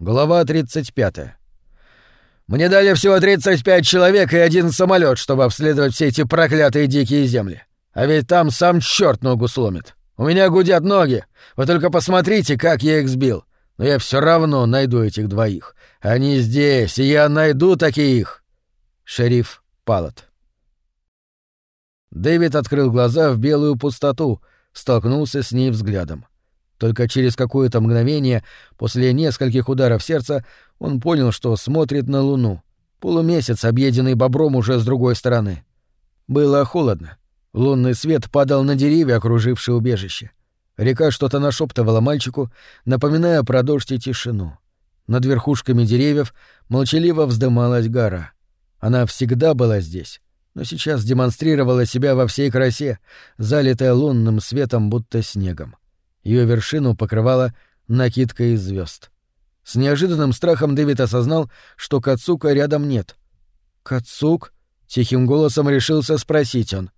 Глава 35. Мне дали всего 35 человек и один самолет, чтобы обследовать все эти проклятые дикие земли. А ведь там сам черт ногу сломит. У меня гудят ноги. Вы только посмотрите, как я их сбил. Но я все равно найду этих двоих. Они здесь, и я найду таких. Шериф Палат. Дэвид открыл глаза в белую пустоту, столкнулся с ней взглядом. Только через какое-то мгновение, после нескольких ударов сердца, он понял, что смотрит на луну. Полумесяц, объеденный бобром уже с другой стороны. Было холодно. Лунный свет падал на деревья, окружившие убежище. Река что-то нашептывала мальчику, напоминая про дождь и тишину. Над верхушками деревьев молчаливо вздымалась гора. Она всегда была здесь, но сейчас демонстрировала себя во всей красе, залитая лунным светом, будто снегом. Ее вершину покрывала накидка из звезд. С неожиданным страхом Дэвид осознал, что Кацука рядом нет. «Кацук?» — тихим голосом решился спросить он.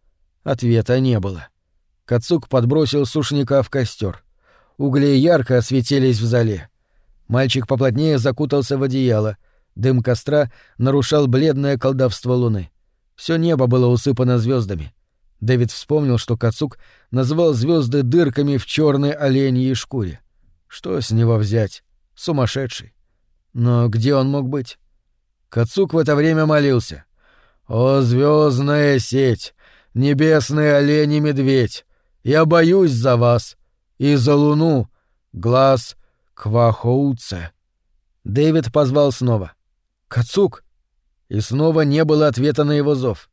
Ответа не было. Кацук подбросил сушника в костер. Угли ярко осветились в зале. Мальчик поплотнее закутался в одеяло. Дым костра нарушал бледное колдовство луны. Все небо было усыпано звездами. Дэвид вспомнил, что Кацук назвал звезды дырками в черной оленьей шкуре. Что с него взять? Сумасшедший. Но где он мог быть? Кацук в это время молился. «О, звездная сеть! Небесный олень и медведь! Я боюсь за вас! И за луну! Глаз Квахоуце!» Дэвид позвал снова. «Кацук!» И снова не было ответа на его зов.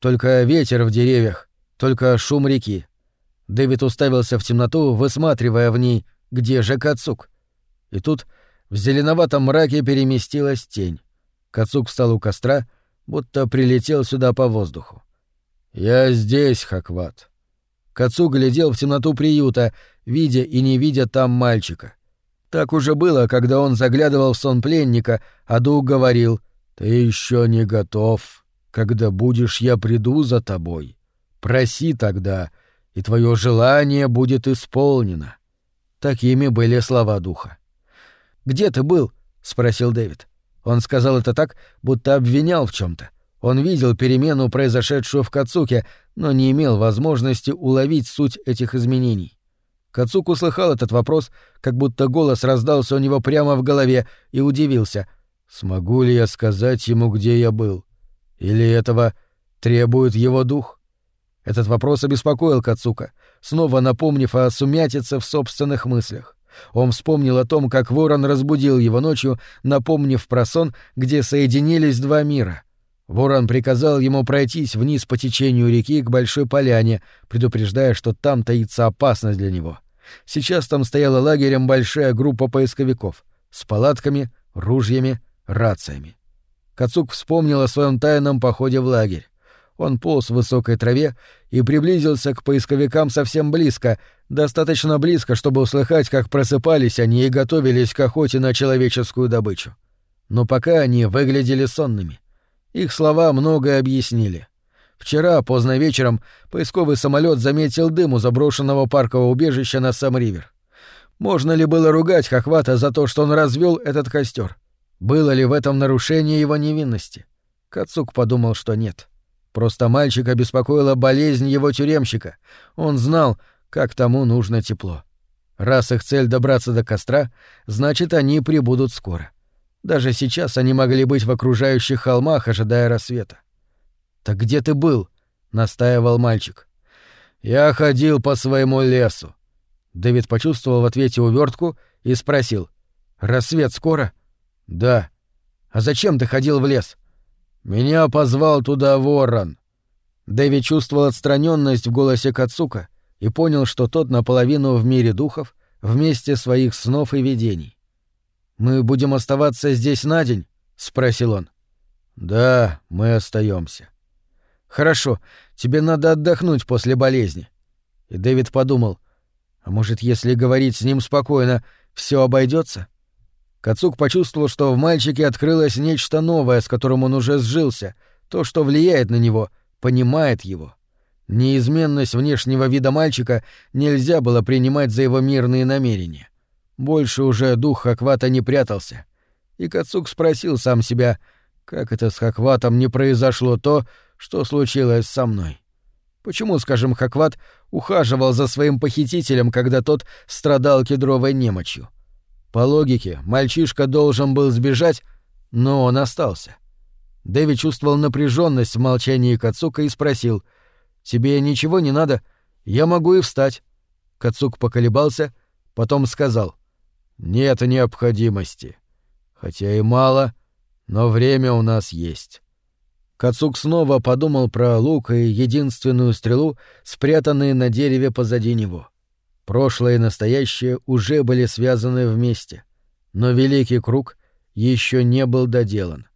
Только ветер в деревьях, только шум реки. Дэвид уставился в темноту, высматривая в ней, где же Кацук. И тут в зеленоватом мраке переместилась тень. Кацук встал у костра, будто прилетел сюда по воздуху. «Я здесь, Хакват». Кацук глядел в темноту приюта, видя и не видя там мальчика. Так уже было, когда он заглядывал в сон пленника, а Дух говорил «Ты еще не готов. Когда будешь, я приду за тобой». Проси тогда, и твое желание будет исполнено. Такими были слова духа. Где ты был? спросил Дэвид. Он сказал это так, будто обвинял в чем-то. Он видел перемену, произошедшую в Кацуке, но не имел возможности уловить суть этих изменений. Кацук услыхал этот вопрос, как будто голос раздался у него прямо в голове, и удивился. «Смогу ли я сказать ему, где я был? Или этого требует его дух?» Этот вопрос обеспокоил Кацука, снова напомнив о сумятице в собственных мыслях. Он вспомнил о том, как ворон разбудил его ночью, напомнив про сон, где соединились два мира. Ворон приказал ему пройтись вниз по течению реки к большой поляне, предупреждая, что там таится опасность для него. Сейчас там стояла лагерем большая группа поисковиков с палатками, ружьями, рациями. Кацук вспомнил о своем тайном походе в лагерь. Он полз в высокой траве и приблизился к поисковикам совсем близко, достаточно близко, чтобы услыхать, как просыпались они и готовились к охоте на человеческую добычу. Но пока они выглядели сонными. Их слова многое объяснили. Вчера, поздно вечером, поисковый самолет заметил дым у заброшенного паркового убежища на Сам-Ривер. Можно ли было ругать Хохвата за то, что он развел этот костер? Было ли в этом нарушение его невинности? Кацук подумал, что нет. — Просто мальчика беспокоила болезнь его тюремщика. Он знал, как тому нужно тепло. Раз их цель добраться до костра, значит, они прибудут скоро. Даже сейчас они могли быть в окружающих холмах, ожидая рассвета. «Так где ты был?» — настаивал мальчик. «Я ходил по своему лесу». Дэвид почувствовал в ответе увертку и спросил. «Рассвет скоро?» «Да». «А зачем ты ходил в лес?» Меня позвал туда ворон. Дэви чувствовал отстраненность в голосе Кацука и понял, что тот наполовину в мире духов, вместе своих снов и видений. Мы будем оставаться здесь на день? спросил он. Да, мы остаемся. Хорошо, тебе надо отдохнуть после болезни. И Дэвид подумал, а может, если говорить с ним спокойно, все обойдется? Кацук почувствовал, что в мальчике открылось нечто новое, с которым он уже сжился, то, что влияет на него, понимает его. Неизменность внешнего вида мальчика нельзя было принимать за его мирные намерения. Больше уже дух Хаквата не прятался. и Кацук спросил сам себя, как это с Хакватом не произошло то, что случилось со мной. Почему, скажем, Хакват ухаживал за своим похитителем, когда тот страдал кедровой немочью? По логике, мальчишка должен был сбежать, но он остался. Дэви чувствовал напряженность в молчании Кацука и спросил, «Тебе ничего не надо? Я могу и встать». Кацук поколебался, потом сказал, «Нет необходимости. Хотя и мало, но время у нас есть». Кацук снова подумал про лук и единственную стрелу, спрятанные на дереве позади него. Прошлое и настоящее уже были связаны вместе, но великий круг еще не был доделан.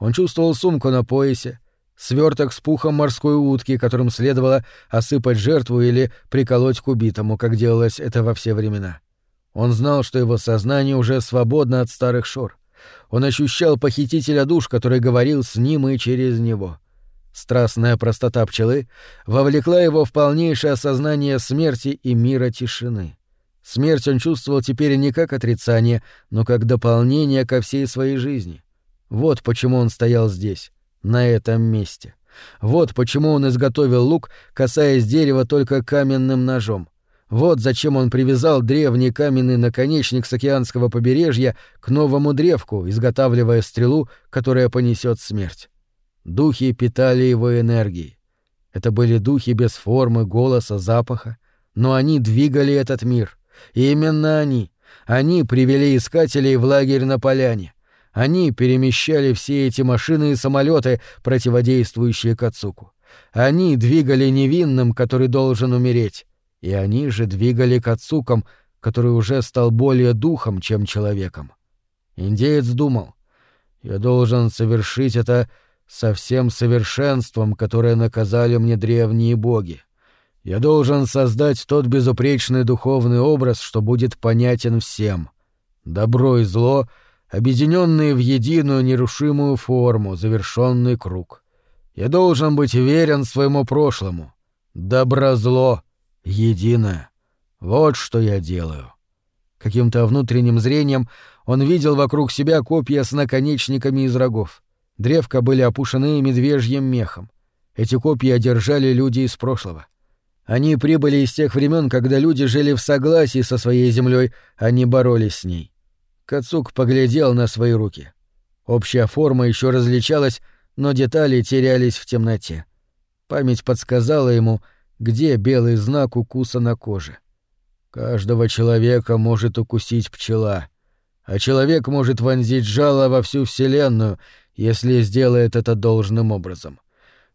Он чувствовал сумку на поясе, сверток с пухом морской утки, которым следовало осыпать жертву или приколоть к убитому, как делалось это во все времена. Он знал, что его сознание уже свободно от старых шор. Он ощущал похитителя душ, который говорил с ним и через него. Страстная простота пчелы вовлекла его в полнейшее осознание смерти и мира тишины. Смерть он чувствовал теперь не как отрицание, но как дополнение ко всей своей жизни. Вот почему он стоял здесь, на этом месте. Вот почему он изготовил лук, касаясь дерева только каменным ножом. Вот зачем он привязал древний каменный наконечник с океанского побережья к новому древку, изготавливая стрелу, которая понесет смерть. Духи питали его энергией. Это были духи без формы, голоса, запаха, но они двигали этот мир. И именно они, они привели искателей в лагерь на поляне. Они перемещали все эти машины и самолеты, противодействующие Кацуку. Они двигали невинным, который должен умереть. И они же двигали Кацуком, который уже стал более духом, чем человеком. Индеец думал, я должен совершить это со всем совершенством, которое наказали мне древние боги. Я должен создать тот безупречный духовный образ, что будет понятен всем. Добро и зло, объединенные в единую нерушимую форму, завершенный круг. Я должен быть верен своему прошлому. Добро-зло, единое. Вот что я делаю. Каким-то внутренним зрением он видел вокруг себя копья с наконечниками из рогов. Древка были опушены медвежьим мехом. Эти копья одержали люди из прошлого. Они прибыли из тех времен, когда люди жили в согласии со своей землей, а не боролись с ней. Кацук поглядел на свои руки. Общая форма еще различалась, но детали терялись в темноте. Память подсказала ему, где белый знак укуса на коже. Каждого человека может укусить пчела, а человек может вонзить жало во всю Вселенную, если сделает это должным образом.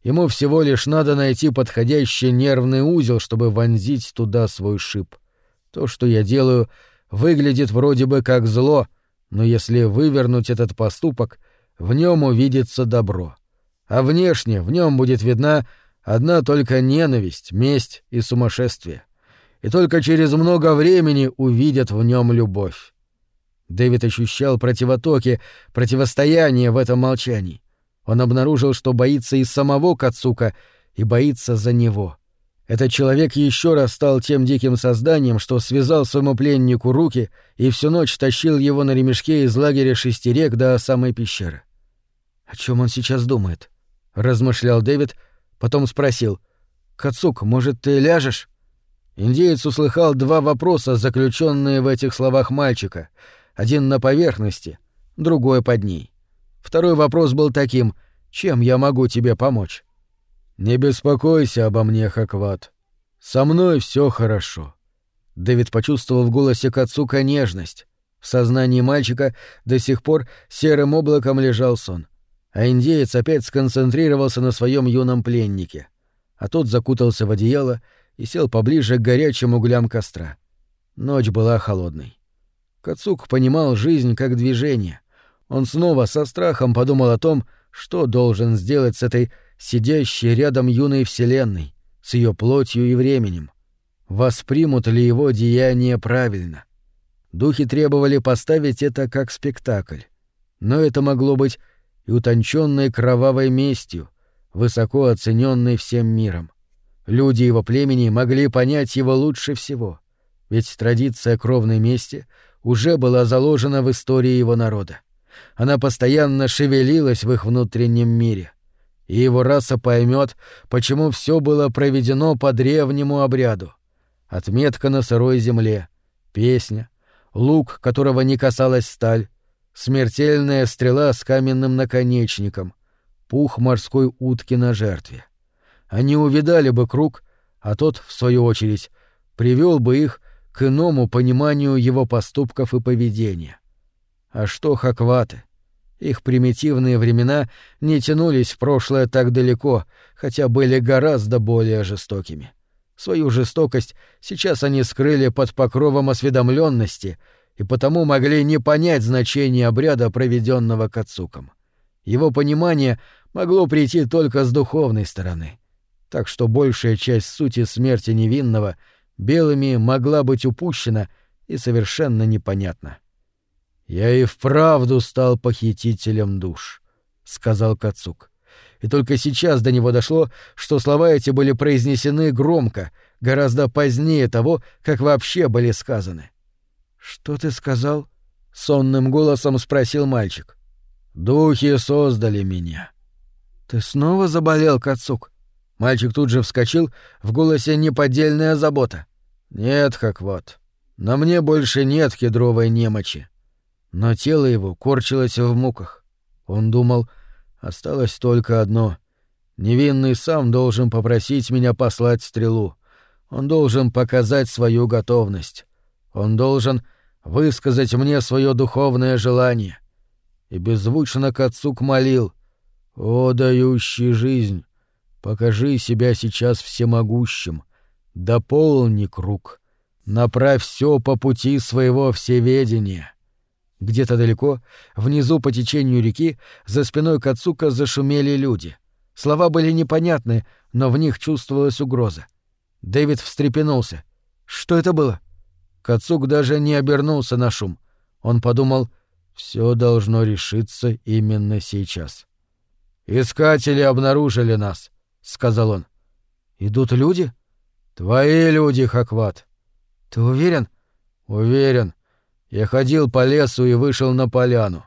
Ему всего лишь надо найти подходящий нервный узел, чтобы вонзить туда свой шип. То, что я делаю, выглядит вроде бы как зло, но если вывернуть этот поступок, в нем увидится добро. А внешне в нем будет видна одна только ненависть, месть и сумасшествие. И только через много времени увидят в нем любовь. Дэвид ощущал противотоки, противостояние в этом молчании. Он обнаружил, что боится и самого Кацука, и боится за него. Этот человек еще раз стал тем диким созданием, что связал своему пленнику руки и всю ночь тащил его на ремешке из лагеря шестерек до самой пещеры. «О чем он сейчас думает?» — размышлял Дэвид, потом спросил. «Кацук, может, ты ляжешь?» Индеец услыхал два вопроса, заключенные в этих словах мальчика — один на поверхности, другой под ней. Второй вопрос был таким «Чем я могу тебе помочь?» «Не беспокойся обо мне, Хакват. Со мной все хорошо». Дэвид почувствовал в голосе Кацука нежность. В сознании мальчика до сих пор серым облаком лежал сон. А индеец опять сконцентрировался на своем юном пленнике. А тот закутался в одеяло и сел поближе к горячим углям костра. Ночь была холодной. Кацук понимал жизнь как движение. Он снова со страхом подумал о том, что должен сделать с этой сидящей рядом юной вселенной, с ее плотью и временем. Воспримут ли его деяние правильно? Духи требовали поставить это как спектакль. Но это могло быть и утонченной кровавой местью, высоко оцененной всем миром. Люди его племени могли понять его лучше всего, ведь традиция кровной мести уже была заложена в истории его народа. Она постоянно шевелилась в их внутреннем мире. И его раса поймет, почему все было проведено по древнему обряду. Отметка на сырой земле, песня, лук, которого не касалась сталь, смертельная стрела с каменным наконечником, пух морской утки на жертве. Они увидали бы круг, а тот, в свою очередь, привел бы их к иному пониманию его поступков и поведения. А что хакваты? Их примитивные времена не тянулись в прошлое так далеко, хотя были гораздо более жестокими. Свою жестокость сейчас они скрыли под покровом осведомленности и потому могли не понять значение обряда, проведенного Кацуком. Его понимание могло прийти только с духовной стороны. Так что большая часть сути смерти невинного белыми могла быть упущена и совершенно непонятна. «Я и вправду стал похитителем душ», — сказал Кацук. И только сейчас до него дошло, что слова эти были произнесены громко, гораздо позднее того, как вообще были сказаны. «Что ты сказал?» — сонным голосом спросил мальчик. «Духи создали меня». «Ты снова заболел, Кацук?» Мальчик тут же вскочил, в голосе неподдельная забота. «Нет, как вот. На мне больше нет кедровой немочи». Но тело его корчилось в муках. Он думал, осталось только одно. Невинный сам должен попросить меня послать стрелу. Он должен показать свою готовность. Он должен высказать мне свое духовное желание. И беззвучно Кацук молил, «О, дающий жизнь, покажи себя сейчас всемогущим, дополни круг, направь все по пути своего всеведения». Где-то далеко, внизу по течению реки, за спиной Кацука зашумели люди. Слова были непонятны, но в них чувствовалась угроза. Дэвид встрепенулся. Что это было? Кацук даже не обернулся на шум. Он подумал, все должно решиться именно сейчас. «Искатели обнаружили нас», — сказал он. «Идут люди?» «Твои люди, Хакват». «Ты уверен?» «Уверен. Я ходил по лесу и вышел на поляну.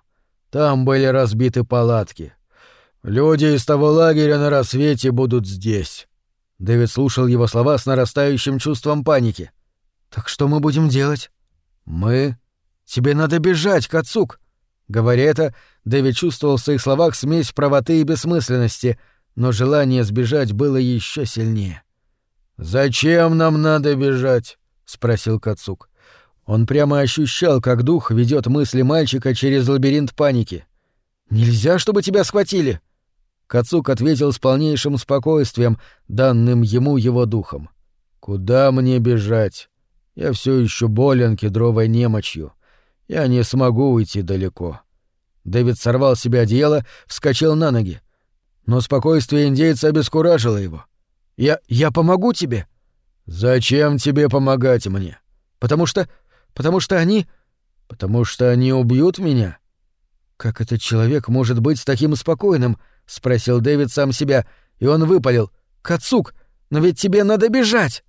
Там были разбиты палатки. Люди из того лагеря на рассвете будут здесь. Дэвид слушал его слова с нарастающим чувством паники. Так что мы будем делать? Мы? Тебе надо бежать, Кацук. Говоря это, Дэвид чувствовал в своих словах смесь правоты и бессмысленности, но желание сбежать было еще сильнее. Зачем нам надо бежать? спросил Кацук. Он прямо ощущал, как дух ведет мысли мальчика через лабиринт паники. «Нельзя, чтобы тебя схватили!» Кацук ответил с полнейшим спокойствием, данным ему его духом. «Куда мне бежать? Я все еще болен кедровой немочью. Я не смогу уйти далеко». Дэвид сорвал с себя одеяло, вскочил на ноги. Но спокойствие индейца обескуражило его. «Я... я помогу тебе!» «Зачем тебе помогать мне?» «Потому что Потому что они... Потому что они убьют меня? Как этот человек может быть таким спокойным? спросил Дэвид сам себя, и он выпалил. Кацук, но ведь тебе надо бежать.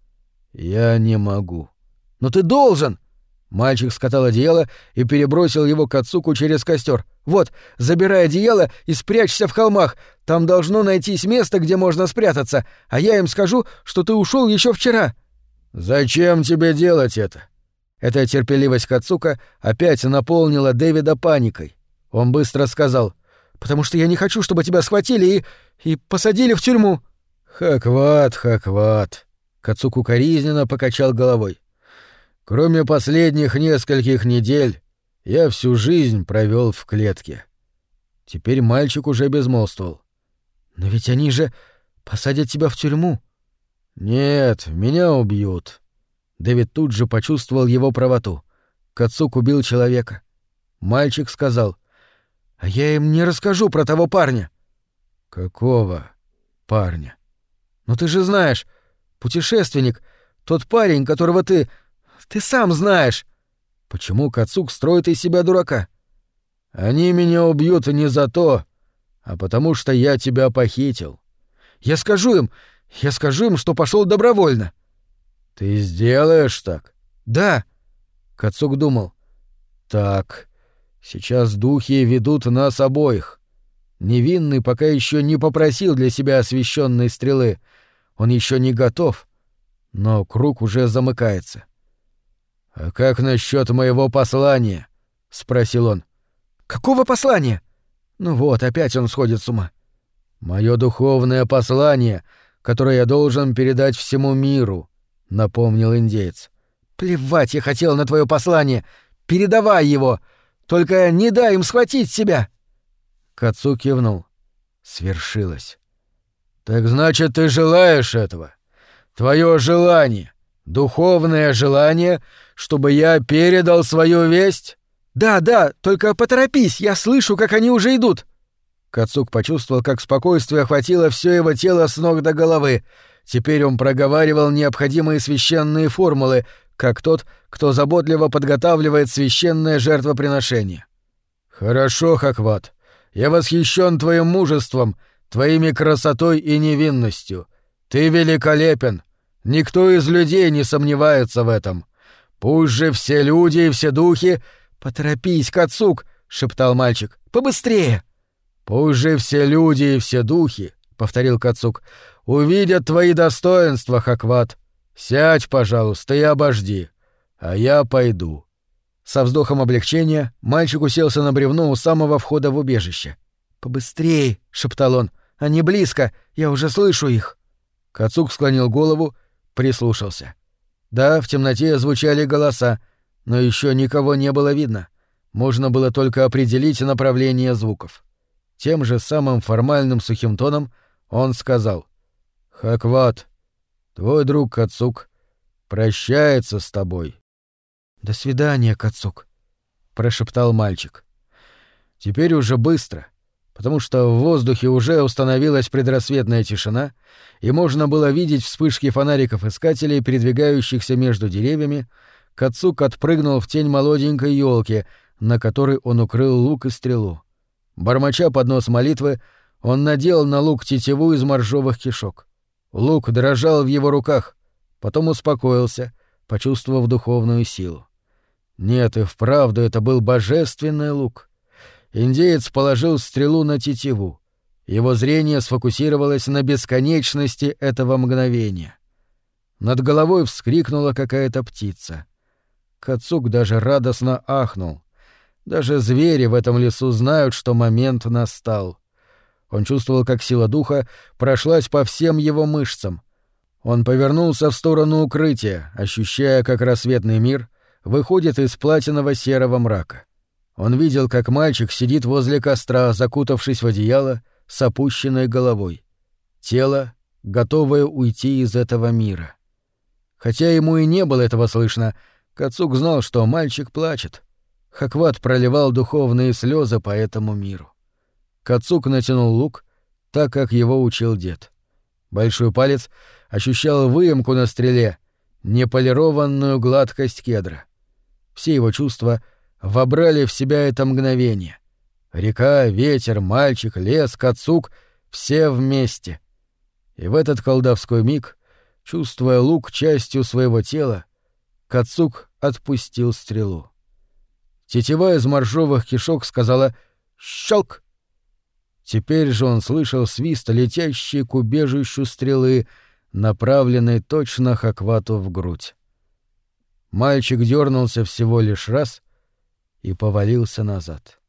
Я не могу. Но ты должен. Мальчик скатал одеяло и перебросил его к через костер. Вот, забирай одеяло и спрячься в холмах. Там должно найтись место, где можно спрятаться, а я им скажу, что ты ушел еще вчера. Зачем тебе делать это? Эта терпеливость Кацука опять наполнила Дэвида паникой. Он быстро сказал, «Потому что я не хочу, чтобы тебя схватили и... и посадили в тюрьму». «Хакват, Хакват», — Кацуку коризненно покачал головой. «Кроме последних нескольких недель, я всю жизнь провел в клетке». Теперь мальчик уже безмолвствовал. «Но ведь они же посадят тебя в тюрьму». «Нет, меня убьют. Дэвид тут же почувствовал его правоту. Кацук убил человека. Мальчик сказал, «А я им не расскажу про того парня». «Какого парня?» «Ну ты же знаешь, путешественник, тот парень, которого ты... Ты сам знаешь». «Почему Кацук строит из себя дурака?» «Они меня убьют не за то, а потому что я тебя похитил». «Я скажу им, я скажу им, что пошел добровольно». «Ты сделаешь так?» «Да!» Кацук думал. «Так, Сейчас духи ведут нас обоих. Невинный пока еще не попросил для себя освещенной стрелы. Он еще не готов. Но круг уже замыкается. «А как насчет моего послания?» — спросил он. «Какого послания?» Ну вот, опять он сходит с ума. «Мое духовное послание, которое я должен передать всему миру», — напомнил индеец. «Плевать я хотел на твое послание. Передавай его. Только не дай им схватить себя!» Кацу кивнул. Свершилось. «Так значит, ты желаешь этого? Твое желание, духовное желание, чтобы я передал свою весть?» «Да, да, только поторопись, я слышу, как они уже идут!» Кацук почувствовал, как спокойствие охватило все его тело с ног до головы. Теперь он проговаривал необходимые священные формулы, как тот, кто заботливо подготавливает священное жертвоприношение. «Хорошо, Хакват. Я восхищен твоим мужеством, твоими красотой и невинностью. Ты великолепен. Никто из людей не сомневается в этом. Пусть же все люди и все духи... Поторопись, Кацук, шептал мальчик. Побыстрее. Пусть же все люди и все духи, повторил Кацук, увидят твои достоинства, Хакват. Сядь, пожалуйста, и обожди, а я пойду. Со вздохом облегчения мальчик уселся на бревно у самого входа в убежище. «Побыстрее!» — шептал он. «Они близко! Я уже слышу их!» Кацук склонил голову, прислушался. Да, в темноте звучали голоса, но еще никого не было видно. Можно было только определить направление звуков. Тем же самым формальным сухим тоном он сказал. «Хакват, Твой друг Кацук прощается с тобой. До свидания, Кацук, прошептал мальчик. Теперь уже быстро, потому что в воздухе уже установилась предрассветная тишина, и можно было видеть вспышки фонариков искателей, передвигающихся между деревьями. Кацук отпрыгнул в тень молоденькой елки, на которой он укрыл лук и стрелу. Бормоча под нос молитвы, он надел на лук тетиву из моржовых кишок. Лук дрожал в его руках, потом успокоился, почувствовав духовную силу. Нет, и вправду это был божественный лук. Индеец положил стрелу на тетиву. Его зрение сфокусировалось на бесконечности этого мгновения. Над головой вскрикнула какая-то птица. Кацук даже радостно ахнул. Даже звери в этом лесу знают, что момент настал. Он чувствовал, как сила духа прошлась по всем его мышцам. Он повернулся в сторону укрытия, ощущая, как рассветный мир выходит из платинового серого мрака. Он видел, как мальчик сидит возле костра, закутавшись в одеяло, с опущенной головой. Тело, готовое уйти из этого мира. Хотя ему и не было этого слышно, Кацук знал, что мальчик плачет. Хакват проливал духовные слезы по этому миру. Кацук натянул лук, так как его учил дед. Большой палец ощущал выемку на стреле, неполированную гладкость кедра. Все его чувства вобрали в себя это мгновение. Река, ветер, мальчик, лес, Кацук — все вместе. И в этот колдовской миг, чувствуя лук частью своего тела, Кацук отпустил стрелу. Тетива из моржовых кишок сказала «Щелк!» Теперь же он слышал свист летящей к убежищу стрелы, направленной точно Хаквату в грудь. Мальчик дернулся всего лишь раз и повалился назад.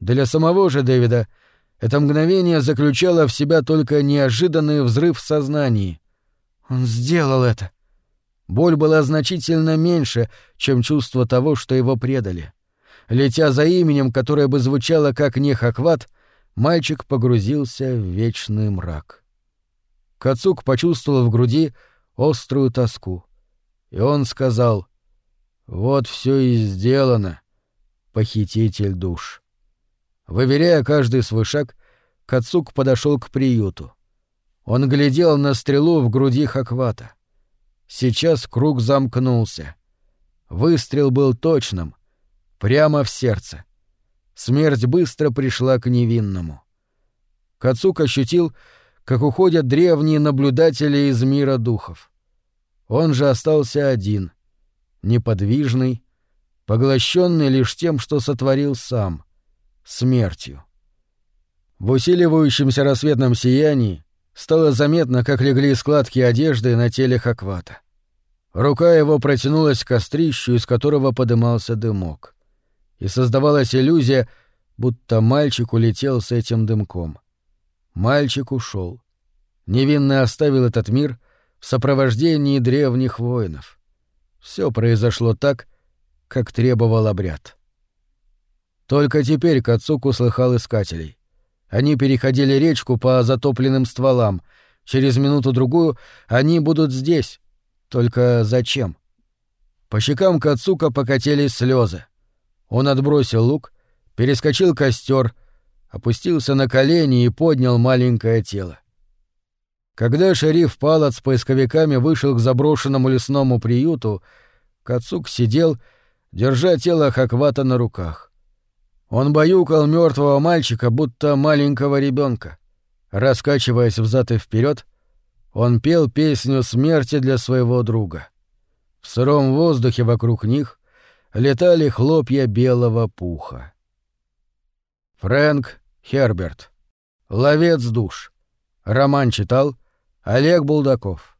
Для самого же Дэвида это мгновение заключало в себя только неожиданный взрыв в сознании. Он сделал это. Боль была значительно меньше, чем чувство того, что его предали. Летя за именем, которое бы звучало как не Хакват, мальчик погрузился в вечный мрак. Кацук почувствовал в груди острую тоску, и он сказал «Вот все и сделано, похититель душ». Выверяя каждый свой шаг, Кацук подошел к приюту. Он глядел на стрелу в груди Хаквата. Сейчас круг замкнулся. Выстрел был точным, прямо в сердце — Смерть быстро пришла к невинному. Кацук ощутил, как уходят древние наблюдатели из мира духов. Он же остался один, неподвижный, поглощенный лишь тем, что сотворил сам — смертью. В усиливающемся рассветном сиянии стало заметно, как легли складки одежды на теле Хаквата. Рука его протянулась к кострищу, из которого подымался дымок. И создавалась иллюзия, будто мальчик улетел с этим дымком. Мальчик ушел. Невинный оставил этот мир в сопровождении древних воинов. Все произошло так, как требовал обряд. Только теперь Кацук услыхал искателей. Они переходили речку по затопленным стволам. Через минуту-другую они будут здесь, только зачем? По щекам Кацука покатились слезы. Он отбросил лук, перескочил костер, опустился на колени и поднял маленькое тело. Когда шериф Палац с поисковиками вышел к заброшенному лесному приюту, Кацук сидел, держа тело Хаквата на руках. Он баюкал мертвого мальчика, будто маленького ребенка. Раскачиваясь взад и вперед, он пел песню смерти для своего друга. В сыром воздухе вокруг них летали хлопья белого пуха. Фрэнк Херберт. Ловец душ. Роман читал Олег Булдаков.